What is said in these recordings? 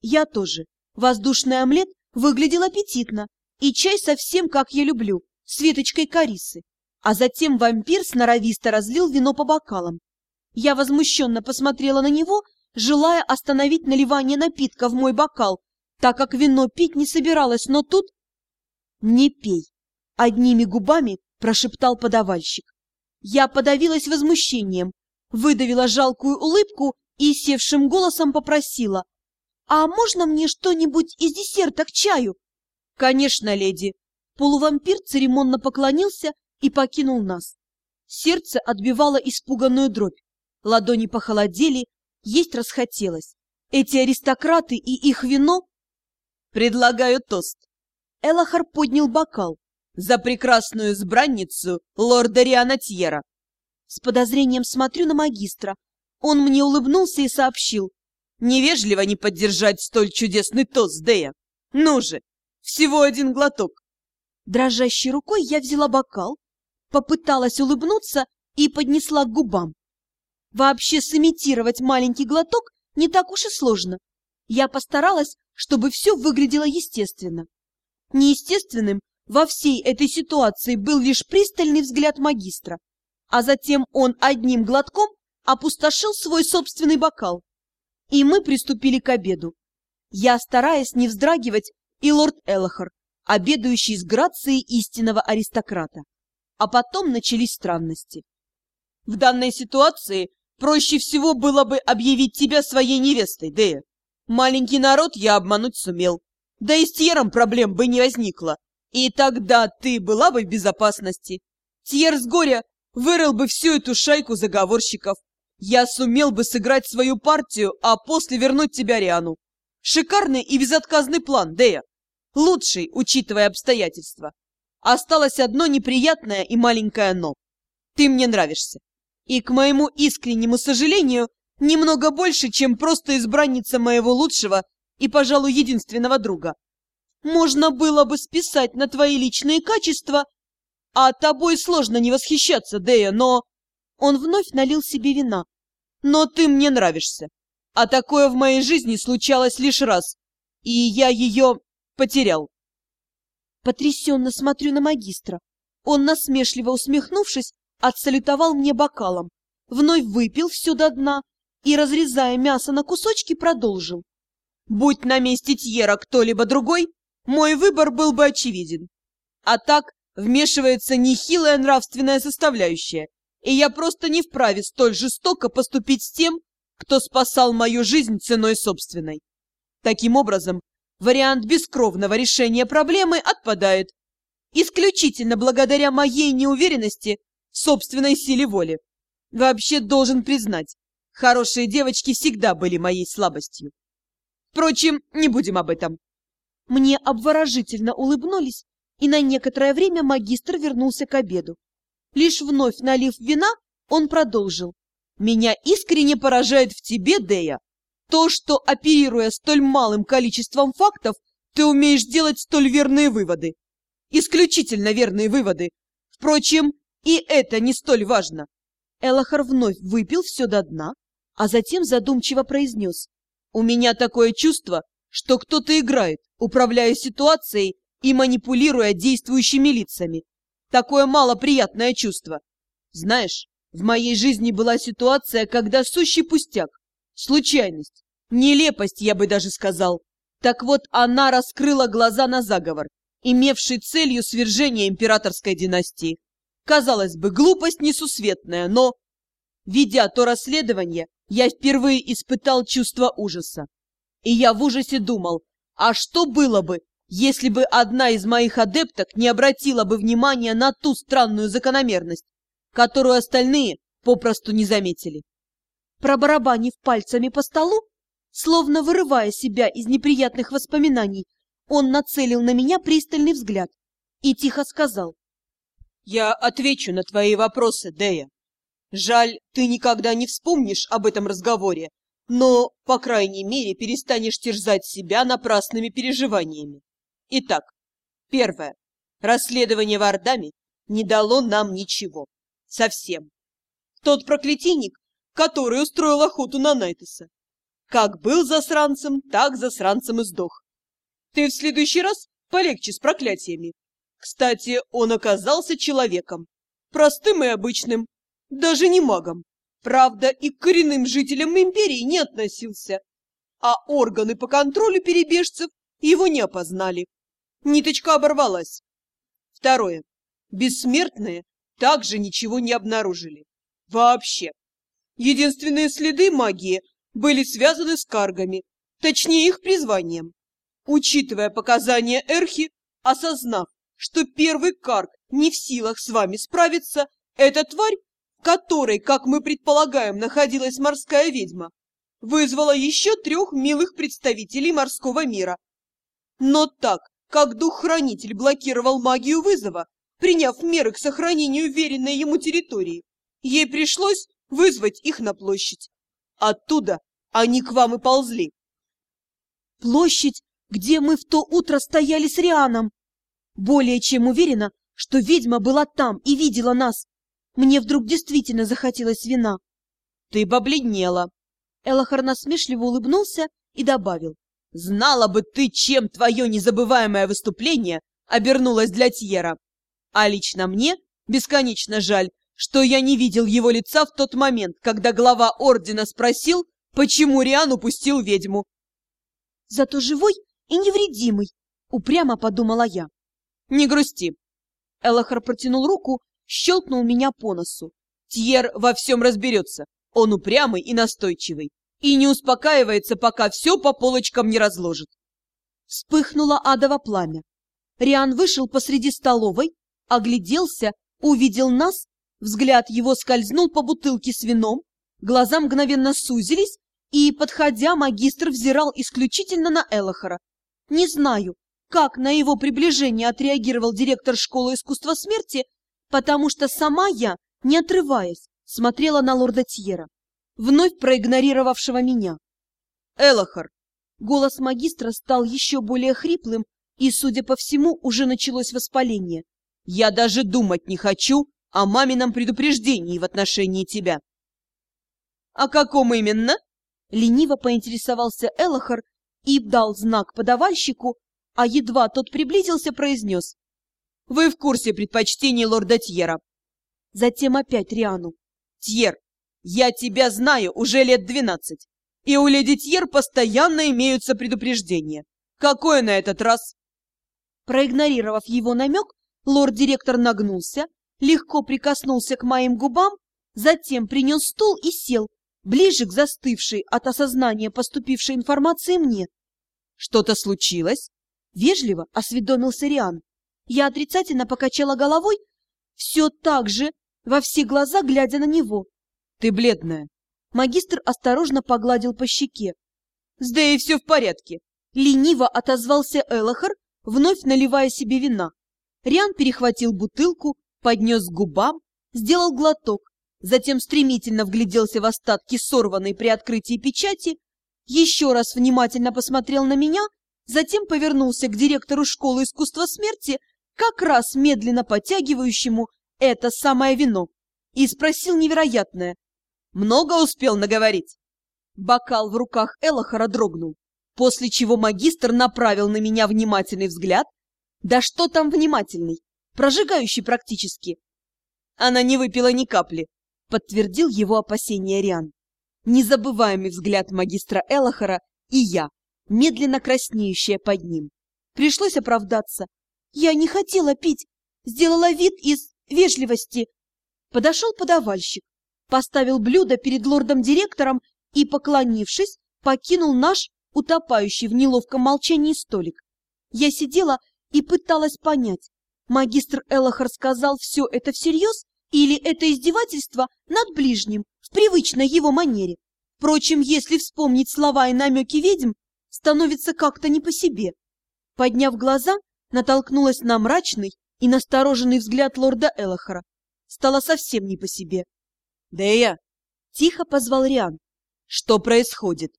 Я тоже. Воздушный омлет выглядел аппетитно, и чай совсем как я люблю, с веточкой корисы. А затем вампир сноровисто разлил вино по бокалам. Я возмущенно посмотрела на него, желая остановить наливание напитка в мой бокал, так как вино пить не собиралась, но тут... «Не пей!» — одними губами прошептал подавальщик. Я подавилась возмущением, выдавила жалкую улыбку и севшим голосом попросила. «А можно мне что-нибудь из десерта к чаю?» «Конечно, леди!» Полувампир церемонно поклонился и покинул нас. Сердце отбивало испуганную дробь. Ладони похолодели, есть расхотелось. Эти аристократы и их вино... Предлагаю тост. Элахар поднял бокал. За прекрасную избранницу лорда Риана Тьера. С подозрением смотрю на магистра. Он мне улыбнулся и сообщил. Невежливо не поддержать столь чудесный тост, Дея. Ну же, всего один глоток. Дрожащей рукой я взяла бокал, попыталась улыбнуться и поднесла к губам. Вообще сымитировать маленький глоток не так уж и сложно. Я постаралась, чтобы все выглядело естественно. Неестественным во всей этой ситуации был лишь пристальный взгляд магистра, а затем он одним глотком опустошил свой собственный бокал. И мы приступили к обеду. Я, стараясь не вздрагивать, и лорд Элохор, обедающий с грацией истинного аристократа. А потом начались странности. В данной ситуации Проще всего было бы объявить тебя своей невестой, Дея. Маленький народ я обмануть сумел. Да и с Тьером проблем бы не возникло. И тогда ты была бы в безопасности. Тьер с горя вырыл бы всю эту шайку заговорщиков. Я сумел бы сыграть свою партию, а после вернуть тебя Риану. Шикарный и безотказный план, Дея. Лучший, учитывая обстоятельства. Осталось одно неприятное и маленькое «но». Ты мне нравишься и, к моему искреннему сожалению, немного больше, чем просто избранница моего лучшего и, пожалуй, единственного друга. Можно было бы списать на твои личные качества, а тобой сложно не восхищаться, Дея, но... Он вновь налил себе вина. Но ты мне нравишься. А такое в моей жизни случалось лишь раз, и я ее потерял. Потрясенно смотрю на магистра. Он, насмешливо усмехнувшись, отсалютовал мне бокалом, вновь выпил все до дна и, разрезая мясо на кусочки, продолжил. Будь на месте Тьера кто-либо другой, мой выбор был бы очевиден. А так вмешивается нехилая нравственная составляющая, и я просто не вправе столь жестоко поступить с тем, кто спасал мою жизнь ценой собственной. Таким образом, вариант бескровного решения проблемы отпадает. Исключительно благодаря моей неуверенности собственной силе воли. Вообще должен признать, хорошие девочки всегда были моей слабостью. Впрочем, не будем об этом. Мне обворожительно улыбнулись, и на некоторое время магистр вернулся к обеду. Лишь вновь налив вина, он продолжил. «Меня искренне поражает в тебе, Дея, то, что, оперируя столь малым количеством фактов, ты умеешь делать столь верные выводы. Исключительно верные выводы. Впрочем, и это не столь важно. Элохар вновь выпил все до дна, а затем задумчиво произнес. «У меня такое чувство, что кто-то играет, управляя ситуацией и манипулируя действующими лицами. Такое малоприятное чувство. Знаешь, в моей жизни была ситуация, когда сущий пустяк, случайность, нелепость, я бы даже сказал. Так вот, она раскрыла глаза на заговор, имевший целью свержение императорской династии. Казалось бы, глупость несусветная, но, ведя то расследование, я впервые испытал чувство ужаса. И я в ужасе думал, а что было бы, если бы одна из моих адепток не обратила бы внимания на ту странную закономерность, которую остальные попросту не заметили. Пробарабанив пальцами по столу, словно вырывая себя из неприятных воспоминаний, он нацелил на меня пристальный взгляд и тихо сказал. Я отвечу на твои вопросы, Дея. Жаль, ты никогда не вспомнишь об этом разговоре, но, по крайней мере, перестанешь терзать себя напрасными переживаниями. Итак, первое. Расследование в Ардаме не дало нам ничего. Совсем. Тот проклятийник, который устроил охоту на Найтеса. Как был засранцем, так засранцем и сдох. Ты в следующий раз полегче с проклятиями. Кстати, он оказался человеком. Простым и обычным. Даже не магом. Правда, и к коренным жителям империи не относился. А органы по контролю перебежцев его не опознали. Ниточка оборвалась. Второе. Бессмертные также ничего не обнаружили. Вообще. Единственные следы магии были связаны с каргами, точнее их призванием. Учитывая показания Эрхи, осознав, что первый карг не в силах с вами справиться, эта тварь, которой, как мы предполагаем, находилась морская ведьма, вызвала еще трех милых представителей морского мира. Но так, как дух-хранитель блокировал магию вызова, приняв меры к сохранению веренной ему территории, ей пришлось вызвать их на площадь. Оттуда они к вам и ползли. Площадь, где мы в то утро стояли с Рианом. Более чем уверена, что ведьма была там и видела нас. Мне вдруг действительно захотелось вина. Ты побледнела. Элохар насмешливо улыбнулся и добавил. Знала бы ты, чем твое незабываемое выступление обернулось для Тьера. А лично мне бесконечно жаль, что я не видел его лица в тот момент, когда глава ордена спросил, почему Риан упустил ведьму. Зато живой и невредимый, упрямо подумала я. Не грусти. Элохар протянул руку, щелкнул меня по носу. Тьер во всем разберется. Он упрямый и настойчивый. И не успокаивается, пока все по полочкам не разложит. Вспыхнуло адово пламя. Риан вышел посреди столовой, огляделся, увидел нас, взгляд его скользнул по бутылке с вином, глаза мгновенно сузились, и, подходя, магистр взирал исключительно на Элохора. Не знаю, как на его приближение отреагировал директор школы искусства смерти, потому что сама я, не отрываясь, смотрела на лорда Тьера, вновь проигнорировавшего меня. «Элохор!» Голос магистра стал еще более хриплым, и, судя по всему, уже началось воспаление. Я даже думать не хочу о мамином предупреждении в отношении тебя. О каком именно? Лениво поинтересовался Элохар и дал знак подавальщику, а едва тот приблизился, произнес. Вы в курсе предпочтений лорда Тьера. Затем опять Риану. Тьер, я тебя знаю уже лет двенадцать, и у леди Тьер постоянно имеются предупреждения. Какое на этот раз? Проигнорировав его намек, Лорд-директор нагнулся, легко прикоснулся к моим губам, затем принес стул и сел, ближе к застывшей от осознания поступившей информации мне. «Что-то случилось?» — вежливо осведомился Риан. Я отрицательно покачала головой, все так же, во все глаза глядя на него. «Ты бледная». Магистр осторожно погладил по щеке. «С Дэей все в порядке», — лениво отозвался Элохар, вновь наливая себе вина. Риан перехватил бутылку, поднес к губам, сделал глоток, затем стремительно вгляделся в остатки сорванной при открытии печати, еще раз внимательно посмотрел на меня, затем повернулся к директору школы искусства смерти, как раз медленно подтягивающему это самое вино, и спросил невероятное. «Много успел наговорить?» Бокал в руках Элохора дрогнул, после чего магистр направил на меня внимательный взгляд, да что там внимательный, прожигающий практически. Она не выпила ни капли, подтвердил его опасения Риан. Незабываемый взгляд магистра Элохора и я, медленно краснеющая под ним. Пришлось оправдаться. Я не хотела пить, сделала вид из вежливости. Подошел подавальщик, поставил блюдо перед лордом-директором и, поклонившись, покинул наш утопающий в неловком молчании столик. Я сидела и пыталась понять, магистр Элохар сказал все это всерьез или это издевательство над ближним в привычной его манере. Впрочем, если вспомнить слова и намеки ведьм, становится как-то не по себе. Подняв глаза, натолкнулась на мрачный и настороженный взгляд лорда Элохара. Стало совсем не по себе. «Дея!» — тихо позвал Риан. «Что происходит?»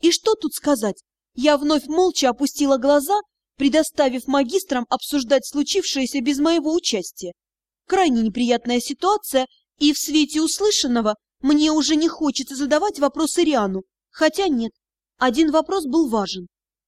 И что тут сказать? Я вновь молча опустила глаза предоставив магистрам обсуждать случившееся без моего участия. Крайне неприятная ситуация, и в свете услышанного мне уже не хочется задавать вопросы Риану, Хотя нет, один вопрос был важен.